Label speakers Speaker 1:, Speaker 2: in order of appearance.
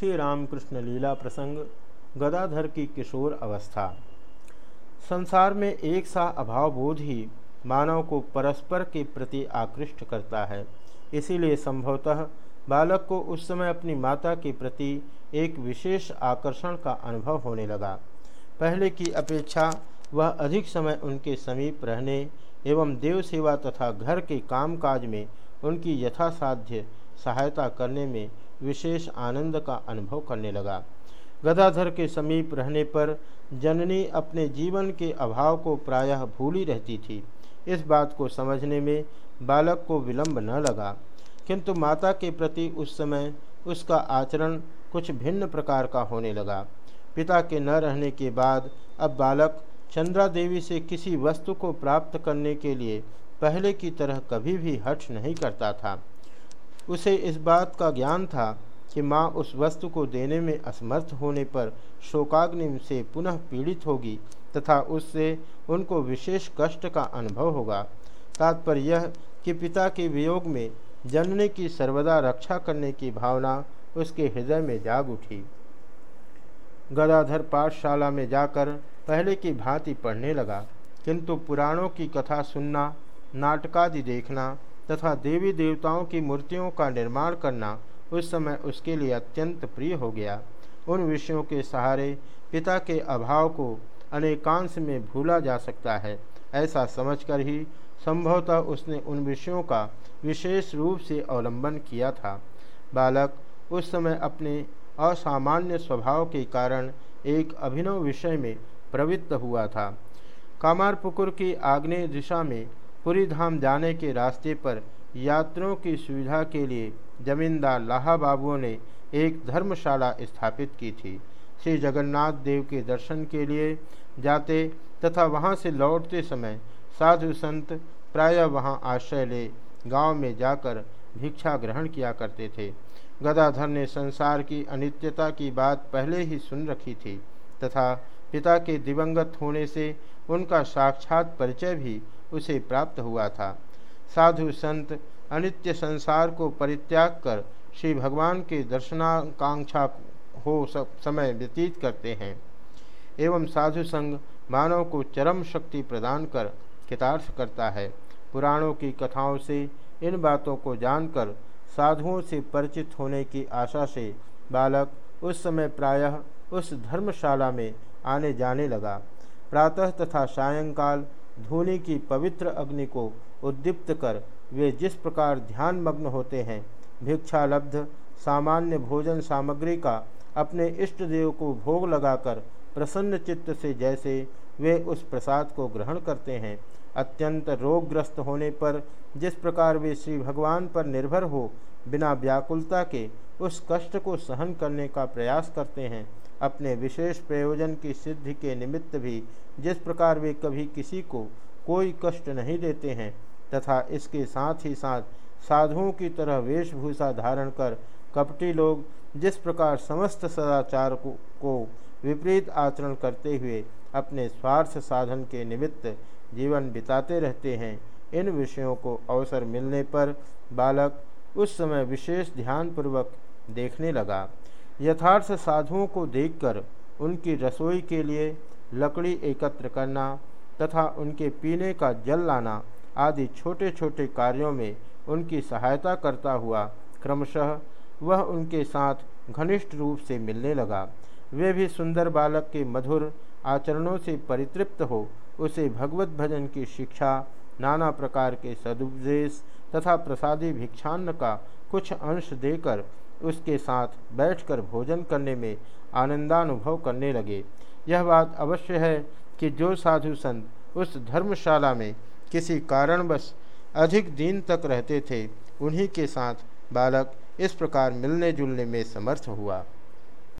Speaker 1: श्री रामकृष्ण लीला प्रसंग, गदाधर की किशोर अवस्था। संसार में एक सा अभाव बोध ही मानव को परस्पर के प्रति आकृष्ट करता है। इसीलिए संभवतः बालक को उस समय अपनी माता के प्रति एक विशेष आकर्षण का अनुभव होने लगा। पहले की अपेक्षा वह अधिक समय उनके समीप रहने एवं देव सेवा तथा घर के कामकाज में उनकी यथासाध्य सहायता करने में विशेष आनंद का अनुभव करने लगा। गदाधर के समीप रहने पर जननी अपने जीवन के अभाव को प्रायः भूली रहती थी। इस बात को समझने में बालक को विलंब न लगा, किंतु माता के प्रति उस समय उसका आचरण कुछ भिन्न प्रकार का होने लगा। पिता के न रहने के बाद अब बालक चंद्रा देवी से किसी वस्तु को प्राप्त करने के लिए पहले की तरह कभी भी हठ नहीं करता था। उसे इस बात का ज्ञान था कि माँ उस वस्तु को देने में असमर्थ होने पर शोकाग्नि से पुनः पीड़ित होगी तथा उससे उनको विशेष कष्ट का अनुभव होगा। तात्पर्य यह कि पिता के वियोग में जनने की सर्वदा रक्षा करने की भावना उसके हृदय में जाग उठी। गदाधर पाठशाला में जाकर पहले की भांति पढ़ने लगा, किंतु पुराणों की कथा सुनना, नाटकादि देखना तथा देवी देवताओं की मूर्तियों का निर्माण करना उस समय उसके लिए अत्यंत प्रिय हो गया। उन विषयों के सहारे पिता के अभाव को अनेकांश में भूला जा सकता है, ऐसा समझकर ही संभवतः उसने उन विषयों का विशेष रूप से अवलंबन किया था। बालक उस समय अपने असामान्य स्वभाव के कारण एक अभिनव विषय में प्रवृत्त हुआ था। कामारपुकुर की आग्नेय दिशा में पुरी धाम जाने के रास्ते पर यात्रियों की सुविधा के लिए जमींदार लाहा बाबुओं ने एक धर्मशाला स्थापित की थी। श्री जगन्नाथ देव के दर्शन के लिए जाते तथा वहाँ से लौटते समय साधु संत प्रायः वहाँ आश्रय ले गाँव में जाकर भिक्षा ग्रहण किया करते थे। गदाधर ने संसार की अनित्यता की बात पहले ही सुन रखी थी तथा पिता के दिवंगत होने से उनका साक्षात परिचय भी उसे प्राप्त हुआ था। साधु संत अनित्य संसार को परित्याग कर श्री भगवान के दर्शनाकांक्षा हो समय व्यतीत करते हैं एवं साधु संघ मानव को चरम शक्ति प्रदान कर कितार्थ करता है। पुराणों की कथाओं से, इन बातों को जानकर साधुओं से परिचित होने की आशा से बालक उस समय प्रायः उस धर्मशाला में आने जाने लगा। प्रातः तथा सायंकाल धूनी की पवित्र अग्नि को उद्दीप्त कर वे जिस प्रकार ध्यान मग्न होते हैं, भिक्षालब्ध, सामान्य भोजन सामग्री का अपने इष्ट देव को भोग लगाकर प्रसन्न चित्त से जैसे वे उस प्रसाद को ग्रहण करते हैं, अत्यंत रोगग्रस्त होने पर जिस प्रकार वे श्री भगवान पर निर्भर हो, बिना व्याकुलता के उस कष्ट को सहन करने का प्रयास करते हैं अपने विशेष प्रयोजन की सिद्धि के निमित्त भी जिस प्रकार वे कभी किसी को कोई कष्ट नहीं देते हैं तथा इसके साथ ही साथ साधुओं की तरह वेशभूषा धारण कर कपटी लोग जिस प्रकार समस्त सदाचार को, को विपरीत आचरण करते हुए अपने स्वार्थ साधन के निमित्त जीवन बिताते रहते हैं इन विषयों को अवसर मिलने पर बालक उस समय विशेष ध्यानपूर्वक देखने लगा। यथार्थ साधुओं को देखकर उनकी रसोई के लिए लकड़ी एकत्र करना तथा उनके पीने का जल लाना आदि छोटे छोटे कार्यों में उनकी सहायता करता हुआ क्रमशः वह उनके साथ घनिष्ठ रूप से मिलने लगा। वे भी सुंदर बालक के मधुर आचरणों से परितृप्त हो उसे भगवत भजन की शिक्षा, नाना प्रकार के सदुपदेश तथा प्रसादी भिक्षान्न का कुछ अंश देकर उसके साथ बैठकर भोजन करने में आनंदानुभव करने लगे। यह बात अवश्य है कि जो साधु संत उस धर्मशाला में किसी कारणवश अधिक दिन तक रहते थे, उन्हीं के साथ बालक इस प्रकार मिलने जुलने में समर्थ हुआ।